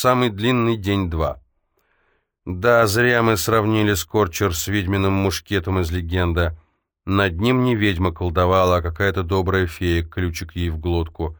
Самый длинный день два. Да, зря мы сравнили Скорчер с ведьминым мушкетом из легенды. Над ним не ведьма колдовала, а какая-то добрая фея, ключик ей в глотку.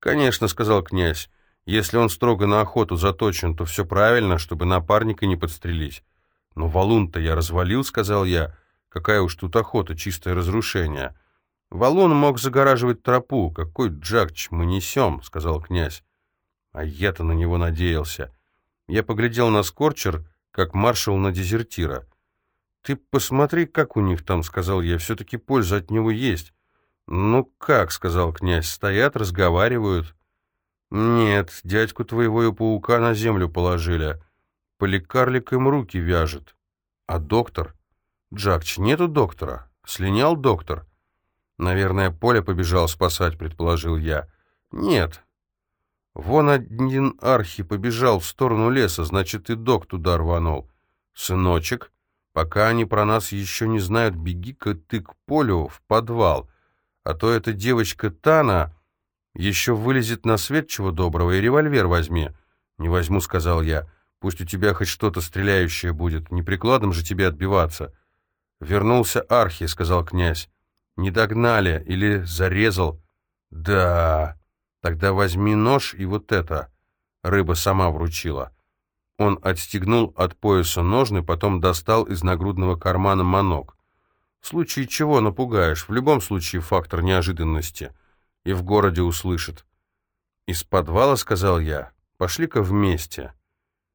«Конечно», — сказал князь, — «если он строго на охоту заточен, то все правильно, чтобы напарника не подстрелить». «Но валун-то я развалил», — сказал я. «Какая уж тут охота, чистое разрушение». «Валун мог загораживать тропу. Какой джакч мы несем?» — сказал князь. А я-то на него надеялся. Я поглядел на Скорчер, как маршал на дезертира. «Ты посмотри, как у них там», — сказал я, — «все-таки польза от него есть». «Ну как», — сказал князь, — «стоят, разговаривают». «Нет, дядьку твоего и паука на землю положили. Поликарлик им руки вяжет. А доктор? Джакч, нету доктора. Слинял доктор?» «Наверное, Поля побежал спасать», — предположил я. «Нет». «Вон один архи побежал в сторону леса, значит, и док туда рванул. Сыночек, пока они про нас еще не знают, беги-ка ты к Полю в подвал, а то эта девочка Тана еще вылезет на свет чего доброго, и револьвер возьми». «Не возьму», — сказал я. «Пусть у тебя хоть что-то стреляющее будет, не прикладом же тебе отбиваться». «Вернулся архи», — сказал князь. Не догнали или зарезал? Да. Тогда возьми нож и вот это. Рыба сама вручила. Он отстегнул от пояса ножны, потом достал из нагрудного кармана манок. В случае чего напугаешь, в любом случае фактор неожиданности. И в городе услышит. «Из подвала», — сказал я, — «пошли-ка вместе.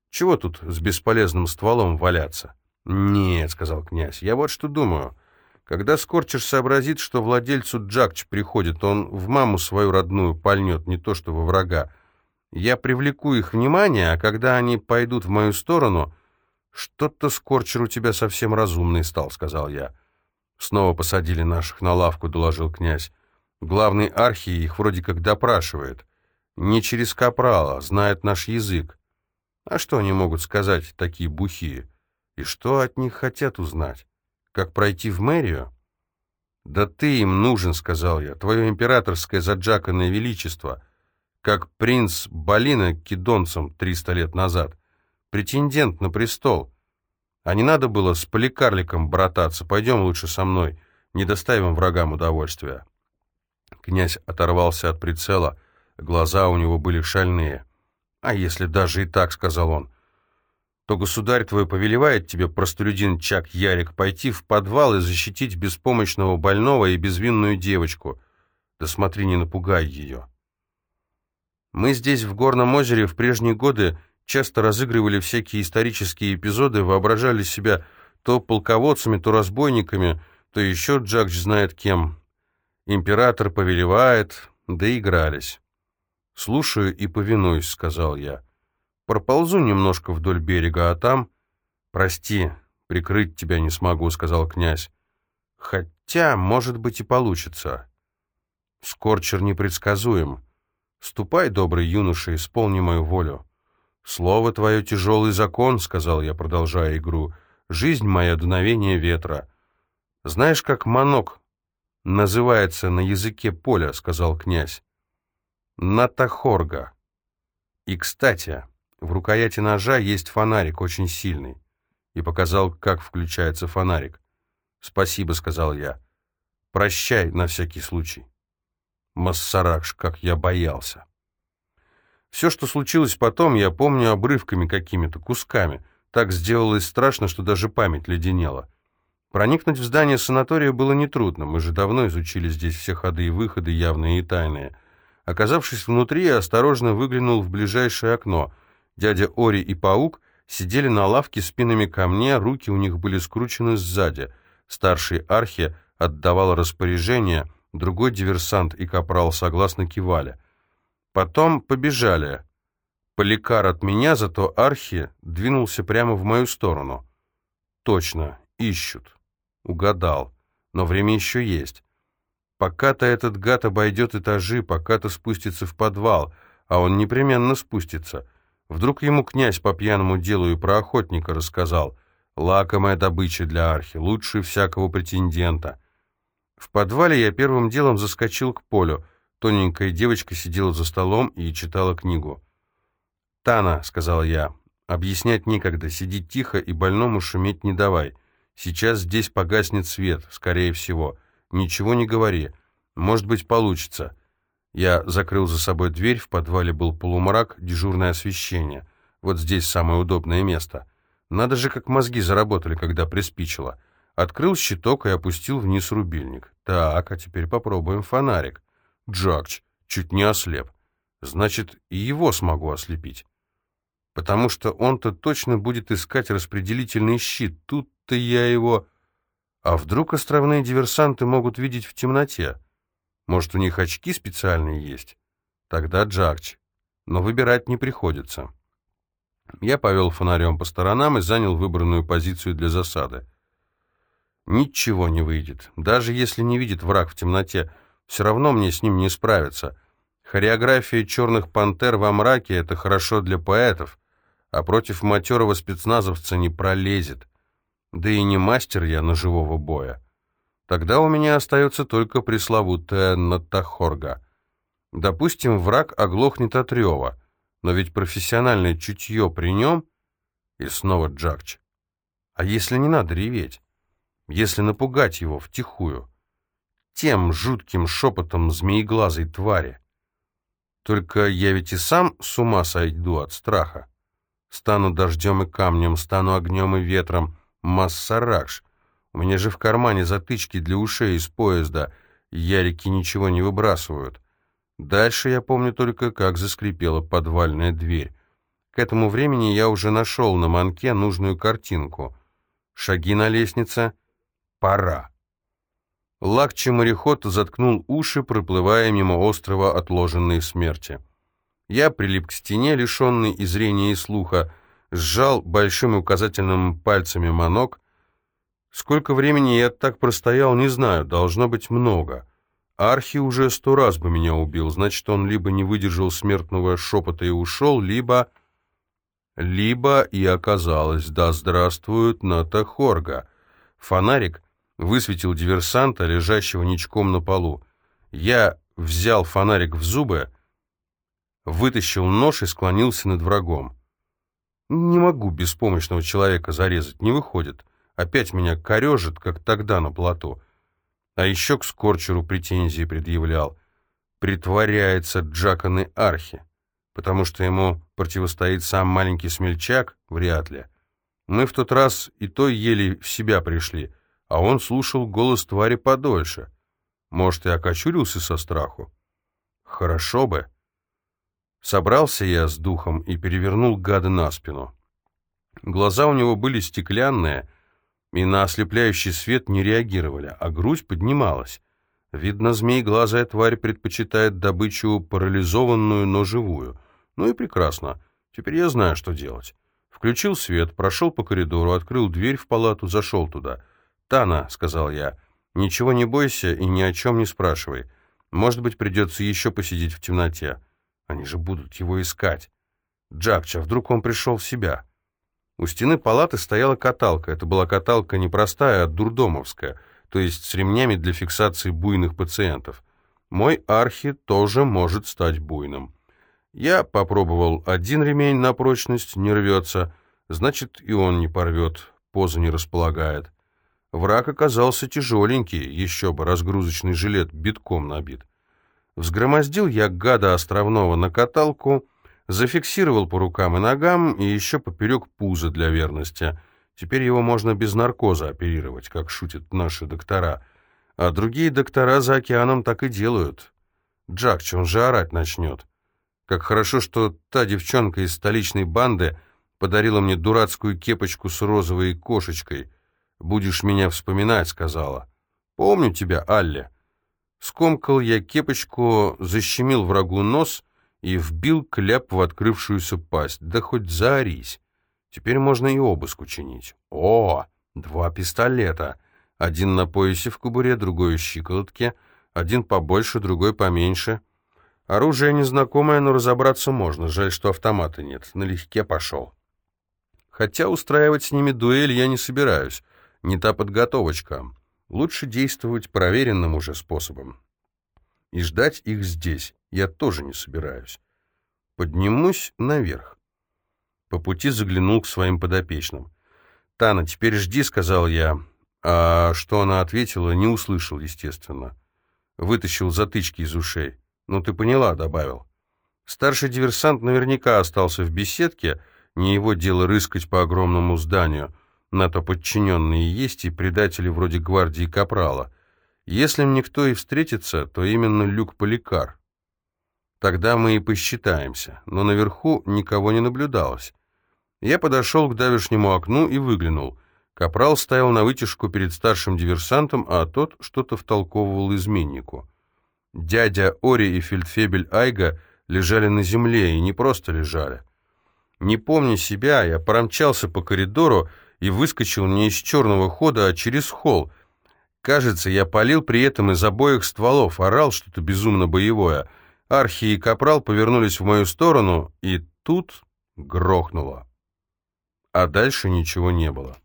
Чего тут с бесполезным стволом валяться?» «Нет», — сказал князь, — «я вот что думаю. Когда Скорчер сообразит, что владельцу Джакч приходит, он в маму свою родную пальнет, не то что во врага. Я привлеку их внимание, а когда они пойдут в мою сторону... «Что-то Скорчер у тебя совсем разумный стал», — сказал я. «Снова посадили наших на лавку», — доложил князь. «Главный архи их вроде как допрашивает. Не через капрала, знает наш язык. А что они могут сказать, такие бухие? И что от них хотят узнать?» Как пройти в мэрию? «Да ты им нужен», — сказал я, — «твое императорское заджаканное величество, как принц Балина кидонцам триста лет назад, претендент на престол. А не надо было с поликарликом брататься, пойдем лучше со мной, не доставим врагам удовольствия». Князь оторвался от прицела, глаза у него были шальные. «А если даже и так», — сказал он, — то государь твой повелевает тебе, простолюдин Чак Ярик, пойти в подвал и защитить беспомощного больного и безвинную девочку. Да смотри, не напугай ее. Мы здесь, в Горном озере, в прежние годы часто разыгрывали всякие исторические эпизоды, воображали себя то полководцами, то разбойниками, то еще Джакч знает кем. Император повелевает, доигрались. «Слушаю и повинуюсь», — сказал я. Проползу немножко вдоль берега, а там... Прости, прикрыть тебя не смогу, сказал князь. Хотя, может быть, и получится. Скорчер непредсказуем. Ступай, добрый юноша, исполни мою волю. Слово твое тяжелый закон, сказал я, продолжая игру. Жизнь моя дуновение ветра. Знаешь, как манок называется на языке поля, сказал князь. Натахорга. И, кстати, в рукояти ножа есть фонарик, очень сильный. И показал, как включается фонарик. «Спасибо», — сказал я. «Прощай на всякий случай». Массаракш, как я боялся. Все, что случилось потом, я помню обрывками какими-то, кусками. Так сделалось страшно, что даже память леденела. Проникнуть в здание санатория было нетрудно, мы же давно изучили здесь все ходы и выходы, явные и тайные. Оказавшись внутри, я осторожно выглянул в ближайшее окно — Дядя Ори и Паук сидели на лавке спинами ко мне, руки у них были скручены сзади. Старший Архи отдавал распоряжение, другой диверсант и капрал согласно кивали. Потом побежали. Поликар от меня, зато Архи двинулся прямо в мою сторону. Точно, ищут. Угадал. Но время еще есть. Пока-то этот гад обойдет этажи, пока-то спустится в подвал, а он непременно спустится — Вдруг ему князь по пьяному делу и про охотника рассказал. Лакомая добыча для архи, лучше всякого претендента. В подвале я первым делом заскочил к полю. Тоненькая девочка сидела за столом и читала книгу. «Тана», — сказал я, — «объяснять некогда, сиди тихо и больному шуметь не давай. Сейчас здесь погаснет свет, скорее всего. Ничего не говори. Может быть, получится». Я закрыл за собой дверь, в подвале был полумрак, дежурное освещение. Вот здесь самое удобное место. Надо же, как мозги заработали, когда приспичило. Открыл щиток и опустил вниз рубильник. Так, а теперь попробуем фонарик. Джакч, чуть не ослеп. Значит, и его смогу ослепить. Потому что он-то точно будет искать распределительный щит. Тут-то я его... А вдруг островные диверсанты могут видеть в темноте? Может, у них очки специальные есть? Тогда Джакч. Но выбирать не приходится. Я повел фонарем по сторонам и занял выбранную позицию для засады. Ничего не выйдет. Даже если не видит враг в темноте, все равно мне с ним не справиться. Хореография черных пантер во мраке — это хорошо для поэтов, а против матерого спецназовца не пролезет. Да и не мастер я ножевого боя. Тогда у меня остается только пресловутая Натахорга. Допустим, враг оглохнет от рева, но ведь профессиональное чутье при нем... И снова Джакч. А если не надо реветь? Если напугать его втихую? Тем жутким шепотом змееглазой твари. Только я ведь и сам с ума сойду от страха. Стану дождем и камнем, стану огнем и ветром. Массаракш. У меня же в кармане затычки для ушей из поезда. Ярики ничего не выбрасывают. Дальше я помню только, как заскрипела подвальная дверь. К этому времени я уже нашел на манке нужную картинку. Шаги на лестнице. Пора. Лакчи-мореход заткнул уши, проплывая мимо острова отложенной смерти. Я прилип к стене, лишенный и зрения, и слуха, сжал большим и указательным пальцами манок. Сколько времени я так простоял, не знаю, должно быть много. Архи уже сто раз бы меня убил, значит, он либо не выдержал смертного шепота и ушел, либо... Либо и оказалось, да здравствует Натахорга. Фонарик — высветил диверсанта, лежащего ничком на полу. Я взял фонарик в зубы, вытащил нож и склонился над врагом. Не могу беспомощного человека зарезать, не выходит. Опять меня корежит, как тогда на плоту. А еще к Скорчеру претензии предъявлял. Притворяется Джаканы Архи, потому что ему противостоит сам маленький смельчак, вряд ли. Мы в тот раз и то еле в себя пришли — а он слушал голос твари подольше. Может, и окочурился со страху? Хорошо бы. Собрался я с духом и перевернул гада на спину. Глаза у него были стеклянные, и на ослепляющий свет не реагировали, а грудь поднималась. Видно, змей-глазая тварь предпочитает добычу парализованную, но живую. Ну и прекрасно. Теперь я знаю, что делать. Включил свет, прошел по коридору, открыл дверь в палату, зашел туда — «Тана», — сказал я, — «ничего не бойся и ни о чем не спрашивай. Может быть, придется еще посидеть в темноте. Они же будут его искать. Джакча, вдруг он пришел в себя?» У стены палаты стояла каталка. Это была каталка не простая, а дурдомовская, то есть с ремнями для фиксации буйных пациентов. Мой архи тоже может стать буйным. Я попробовал один ремень на прочность, не рвется, значит, и он не порвет, поза не располагает. Враг оказался тяжеленький, еще бы, разгрузочный жилет битком набит. Взгромоздил я гада островного на каталку, зафиксировал по рукам и ногам и еще поперек пуза для верности. Теперь его можно без наркоза оперировать, как шутят наши доктора. А другие доктора за океаном так и делают. Джакч, он же орать начнет. Как хорошо, что та девчонка из столичной банды подарила мне дурацкую кепочку с розовой кошечкой — «Будешь меня вспоминать», — сказала. «Помню тебя, Алле». Скомкал я кепочку, защемил врагу нос и вбил кляп в открывшуюся пасть. Да хоть заорись. Теперь можно и обыск учинить. О, два пистолета. Один на поясе в кобуре, другой в щиколотке. Один побольше, другой поменьше. Оружие незнакомое, но разобраться можно. Жаль, что автомата нет. Налегке пошел. Хотя устраивать с ними дуэль я не собираюсь не та подготовочка. Лучше действовать проверенным уже способом. И ждать их здесь я тоже не собираюсь. Поднимусь наверх. По пути заглянул к своим подопечным. «Тана, теперь жди», — сказал я. А что она ответила, не услышал, естественно. Вытащил затычки из ушей. «Ну, ты поняла», — добавил. Старший диверсант наверняка остался в беседке, не его дело рыскать по огромному зданию. На то подчиненные есть и предатели вроде гвардии Капрала. Если мне кто и встретится, то именно Люк Поликар. Тогда мы и посчитаемся, но наверху никого не наблюдалось. Я подошел к давешнему окну и выглянул. Капрал стоял на вытяжку перед старшим диверсантом, а тот что-то втолковывал изменнику. Дядя Ори и фельдфебель Айга лежали на земле, и не просто лежали. Не помня себя, я промчался по коридору и выскочил не из черного хода, а через холл. Кажется, я палил при этом из обоих стволов, орал что-то безумно боевое. Архи и Капрал повернулись в мою сторону, и тут грохнуло. А дальше ничего не было.